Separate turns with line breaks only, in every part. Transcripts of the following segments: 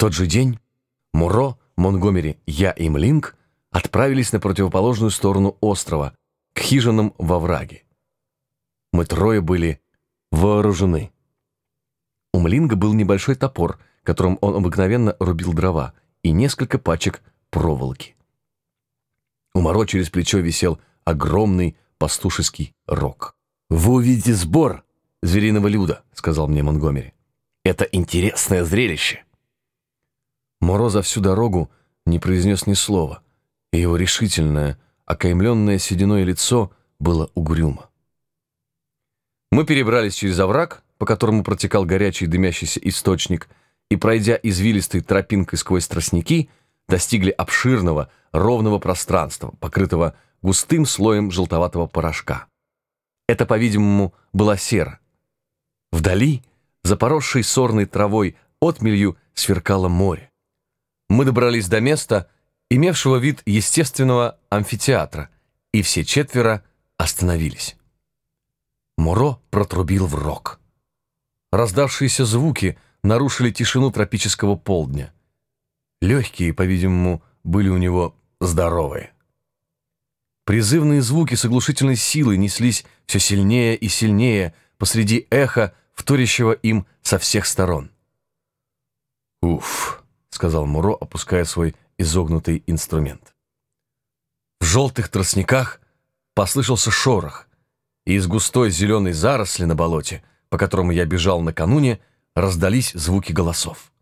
тот же день Муро, Монгомери, я и Млинг отправились на противоположную сторону острова, к хижинам во враге. Мы трое были вооружены. У Млинга был небольшой топор, которым он обыкновенно рубил дрова, и несколько пачек проволоки. У Моро через плечо висел огромный пастушеский рог. «Вы увидите сбор звериного люда», — сказал мне Монгомери. «Это интересное зрелище». Моро за всю дорогу не произнес ни слова, и его решительное, окаймленное сединой лицо было угрюмо. Мы перебрались через овраг, по которому протекал горячий дымящийся источник, и, пройдя извилистой тропинкой сквозь тростники, достигли обширного, ровного пространства, покрытого густым слоем желтоватого порошка. Это, по-видимому, была сера. Вдали, за сорной травой отмелью, сверкало море мы добрались до места, имевшего вид естественного амфитеатра, и все четверо остановились. Муро протрубил в рог. Раздавшиеся звуки нарушили тишину тропического полдня. Легкие, по-видимому, были у него здоровые. Призывные звуки с оглушительной силой неслись все сильнее и сильнее посреди эха, вторящего им со всех сторон. «Уф!» — сказал Муро, опуская свой изогнутый инструмент. В желтых тростниках послышался шорох, и из густой зеленой заросли на болоте, по которому я бежал накануне, раздались звуки голосов.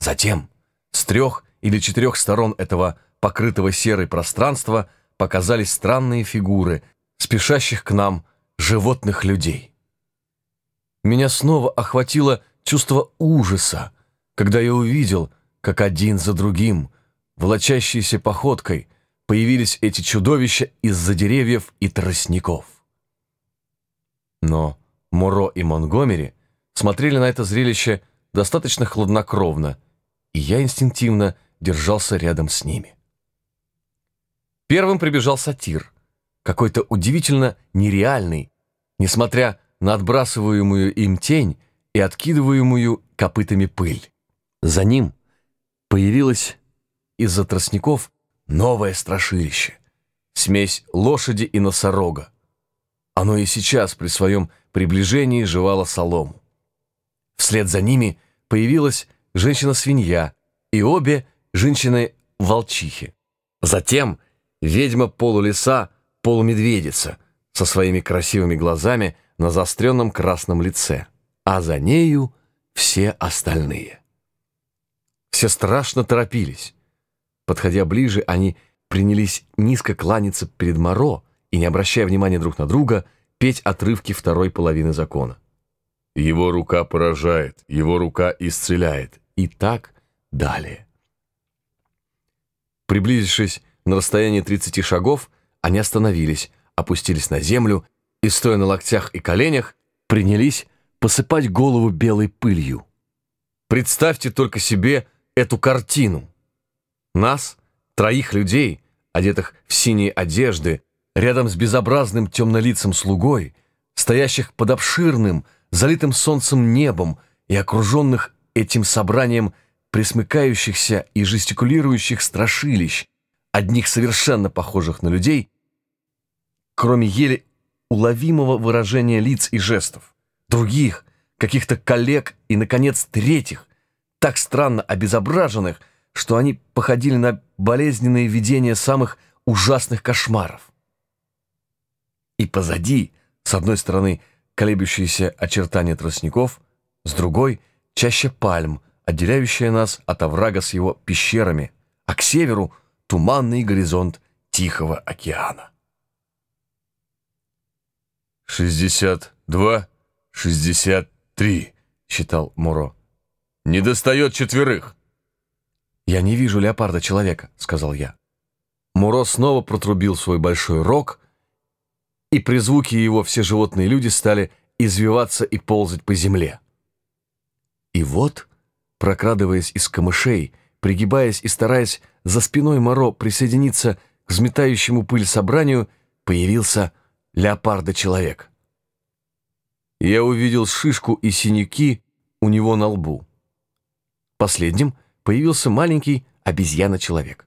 Затем с трех или четырех сторон этого покрытого серой пространства показались странные фигуры, спешащих к нам животных людей. Меня снова охватило чувство ужаса, когда я увидел, как один за другим, волочащейся походкой, появились эти чудовища из-за деревьев и тростников. Но Моро и Монгомери смотрели на это зрелище достаточно хладнокровно, и я инстинктивно держался рядом с ними. Первым прибежал сатир, какой-то удивительно нереальный, несмотря на отбрасываемую им тень и откидываемую копытами пыль. За ним появилось из-за тростников новое страшилище. Смесь лошади и носорога. Оно и сейчас при своем приближении жевало солому. Вслед за ними появилась женщина-свинья и обе женщины-волчихи. Затем ведьма полулеса, полумедведица со своими красивыми глазами на заостренном красном лице, а за нею все остальные. Все страшно торопились. Подходя ближе, они принялись низко кланяться перед Моро и, не обращая внимания друг на друга, петь отрывки второй половины закона. «Его рука поражает, его рука исцеляет» и так далее. Приблизившись на расстояние 30 шагов, они остановились, опустились на землю и, стоя на локтях и коленях, принялись посыпать голову белой пылью. Представьте только себе эту картину. Нас, троих людей, одетых в синие одежды, рядом с безобразным темнолицым слугой, стоящих под обширным, залитым солнцем небом и окруженных этим собранием присмыкающихся и жестикулирующих страшилищ, одних совершенно похожих на людей, кроме еле уловимого выражения лиц и жестов, других, каких-то коллег и, наконец, третьих, так странно обезображенных, что они походили на болезненные видения самых ужасных кошмаров. И позади, с одной стороны, колеблющиеся очертания тростников, с другой — чаще пальм, отделяющая нас от оврага с его пещерами, а к северу — туманный горизонт Тихого океана. «Шестьдесят два, шестьдесят три», — считал Муро. Не достает четверых. «Я не вижу леопарда-человека», — сказал я. Муро снова протрубил свой большой рог, и при звуке его все животные люди стали извиваться и ползать по земле. И вот, прокрадываясь из камышей, пригибаясь и стараясь за спиной Моро присоединиться к взметающему пыль собранию, появился леопарда-человек. Я увидел шишку и синяки у него на лбу. Последним появился маленький обезьяна-человек.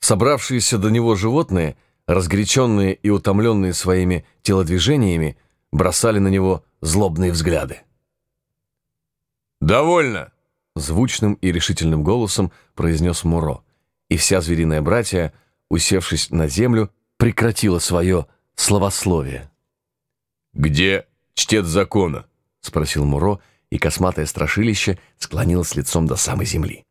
Собравшиеся до него животные, разгоряченные и утомленные своими телодвижениями, бросали на него злобные взгляды.
«Довольно!»
— звучным и решительным голосом произнес Муро, и вся звериная братья, усевшись на землю, прекратила свое словословие.
«Где чтец закона?»
— спросил Муро, и косматое страшилище склонилось лицом до самой земли.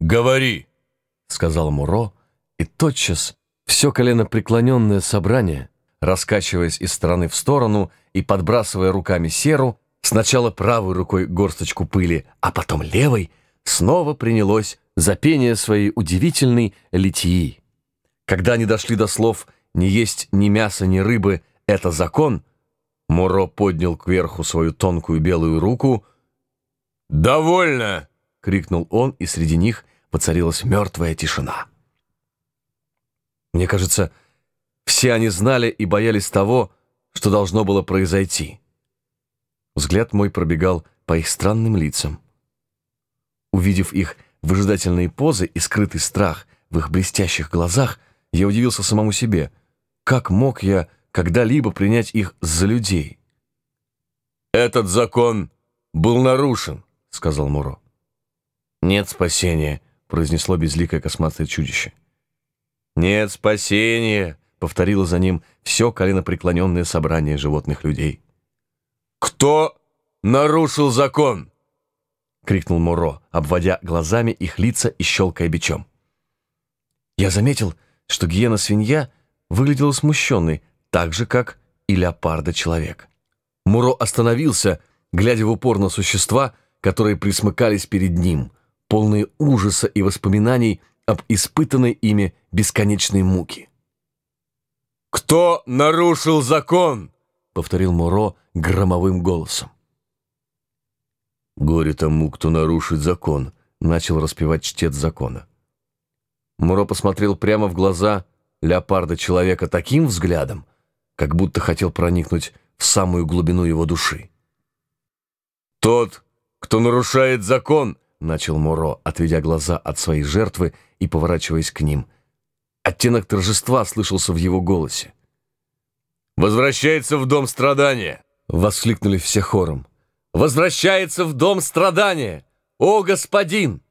«Говори!»
— сказал Муро, и тотчас все коленопреклоненное собрание, раскачиваясь из стороны в сторону и подбрасывая руками серу, сначала правой рукой горсточку пыли, а потом левой, снова принялось за пение своей удивительной литии. Когда они дошли до слов «не есть ни мяса, ни рыбы — это закон», Муро поднял кверху свою тонкую белую руку.
«Довольно!»
— крикнул он, и среди них воцарилась мертвая тишина. Мне кажется, все они знали и боялись того, что должно было произойти. Взгляд мой пробегал по их странным лицам. Увидев их выжидательные позы и скрытый страх в их блестящих глазах, я удивился самому себе. Как мог я когда-либо принять их за людей?
«Этот закон был нарушен», — сказал Муро.
«Нет спасения», — произнесло безликое косматое чудище. «Нет спасения», — повторило за ним все коленопреклоненное собрание животных людей.
«Кто нарушил закон?»
— крикнул Муро, обводя глазами их лица и щелкая бичом. Я заметил, что гиена-свинья выглядела смущенной, так же, как и леопарда-человек. Муро остановился, глядя в упор на существа, которые присмыкались перед ним, полные ужаса и воспоминаний об испытанной ими бесконечной муке.
«Кто нарушил закон?»
— повторил Муро громовым голосом.
«Горе тому, кто нарушит закон», — начал распевать чтец закона.
Муро посмотрел прямо в глаза леопарда-человека таким взглядом, как будто хотел проникнуть в самую глубину его души.
«Тот, кто нарушает закон», —
начал Муро, отведя глаза от своей жертвы и поворачиваясь к ним. Оттенок торжества слышался в его голосе.
«Возвращается в дом страдания!»
— воскликнули все хором. «Возвращается в дом страдания! О, господин!»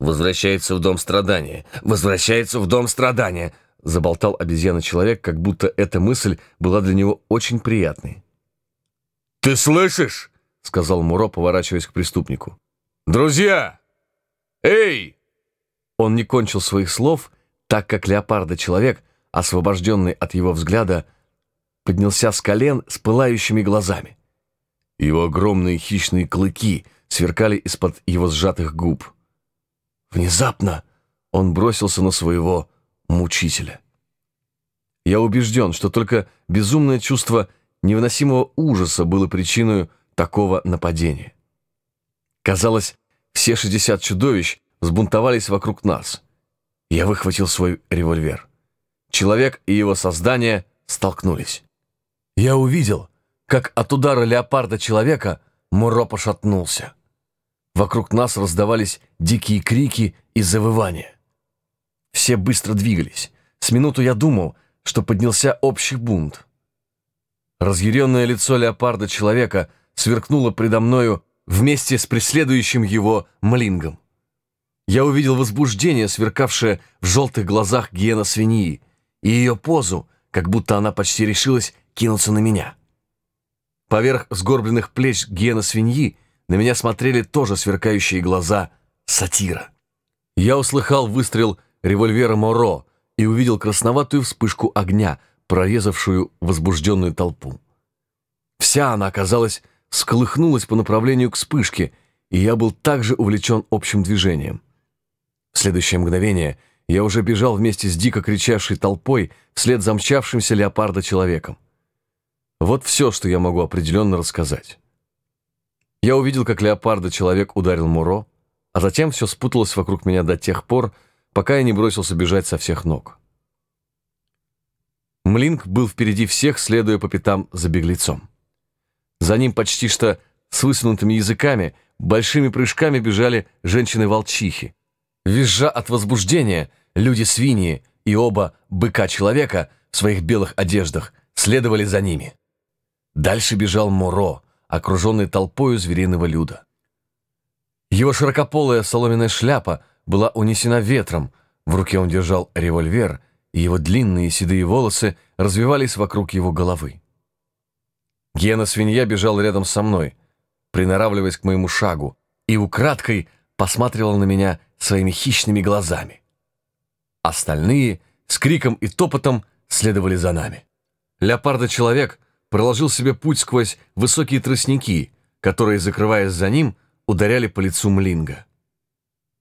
«Возвращается в дом страдания! Возвращается в дом страдания!» — заболтал обезьяна-человек, как будто эта мысль была для него очень приятной.
«Ты слышишь?» — сказал Муро, поворачиваясь к преступнику. «Друзья! Эй!»
Он не кончил своих слов, так как леопарда-человек, освобожденный от его взгляда, поднялся с колен с пылающими глазами. Его огромные хищные клыки сверкали из-под его сжатых губ. Внезапно он бросился на своего мучителя. Я убежден, что только безумное чувство невыносимого ужаса было причиной такого нападения. Казалось, все шестьдесят чудовищ взбунтовались вокруг нас. Я выхватил свой револьвер. Человек и его создание столкнулись. Я увидел, как от удара леопарда человека Муро пошатнулся. Вокруг нас раздавались дикие крики и завывания. Все быстро двигались. С минуту я думал, что поднялся общий бунт. Разъяренное лицо леопарда человека сверкнуло предо мною вместе с преследующим его млингом. Я увидел возбуждение, сверкавшее в желтых глазах гиена свиньи, и ее позу, как будто она почти решилась кинуться на меня. Поверх сгорбленных плеч гиена свиньи на меня смотрели тоже сверкающие глаза сатира. Я услыхал выстрел револьвера Моро и увидел красноватую вспышку огня, прорезавшую возбужденную толпу. Вся она, казалось, сколыхнулась по направлению к вспышке, и я был также увлечен общим движением. В следующее мгновение я уже бежал вместе с дико кричавшей толпой вслед за мчавшимся леопарда-человеком. Вот все, что я могу определенно рассказать. Я увидел, как леопарда-человек ударил Муро, а затем все спуталось вокруг меня до тех пор, пока я не бросился бежать со всех ног. Млинк был впереди всех, следуя по пятам за беглецом. За ним почти что с высунутыми языками большими прыжками бежали женщины-волчихи. Визжа от возбуждения, люди-свиньи и оба быка-человека в своих белых одеждах следовали за ними. Дальше бежал Моро, окруженный толпою звериного люда. Его широкополая соломенная шляпа была унесена ветром, в руке он держал револьвер, и его длинные седые волосы развивались вокруг его головы. Гена-свинья бежал рядом со мной, приноравливаясь к моему шагу, и украдкой посматривал на меня своими хищными глазами. Остальные с криком и топотом следовали за нами. Леопарда-человек проложил себе путь сквозь высокие тростники, которые, закрываясь за ним, ударяли по лицу Млинга.